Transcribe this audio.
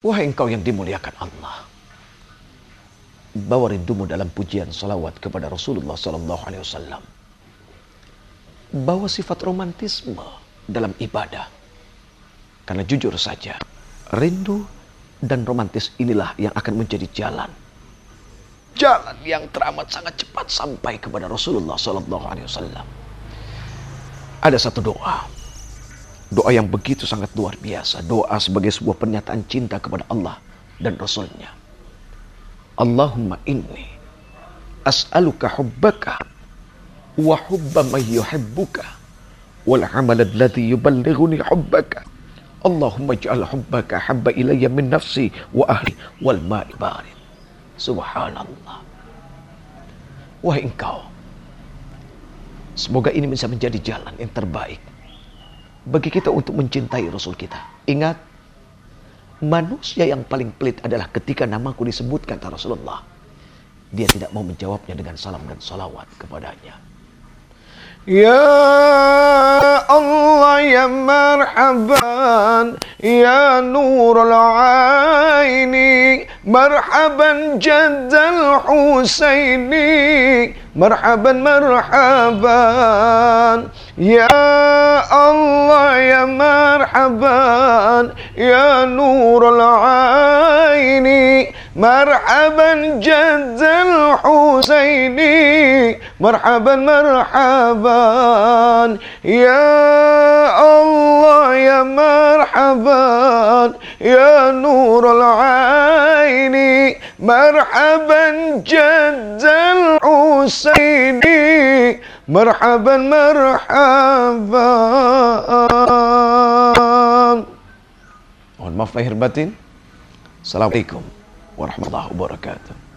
Wahai engkau yang dimuliakan Allah. Bawa rindumu dalam pujian salawat kepada Rasulullah Sallallahu Alaihi Wasallam. Bawa sifat romantisme dalam ibadah. Karena jujur saja, rindu dan romantis inilah yang akan menjadi jalan. Jalan yang teramat sangat cepat sampai kepada Rasulullah Sallallahu Alaihi Wasallam. Ada satu doa Doa yang begitu sangat luar biasa. Doa sebagai sebuah pernyataan cinta kepada Allah dan Rasulnya. Allahumma inni as'aluka hubbaka wa hubba man yuhibbuka wal amal alladhi yuballighuni hubbaka. Allahumma ij'al hubbaka habba ilayya min nafsi wa ahli wal ma'i barid. Subhanallah. Wahai engkau, semoga ini bisa menjadi jalan yang terbaik bagi kita untuk mencintai Rasul kita. Ingat, manusia yang paling pelit adalah ketika namaku disebutkan kata Rasulullah. Dia tidak mau menjawabnya dengan salam dan salawat kepadanya. Ya Allah ya marhaban ya nurul aini marhaban jaddal husaini marhaban marhaban ya مرحبا يا نور العين. مرحبا جد الحسين. مرحبا مرحبا. يا الله يا مرحبا. يا نور العين. مرحبا جد الحسين. مرحبا مرحبا. Maaf lahir batin. Assalamualaikum warahmatullahi wabarakatuh.